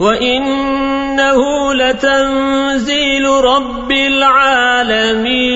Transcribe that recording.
وإنه لتنزيل رب العالمين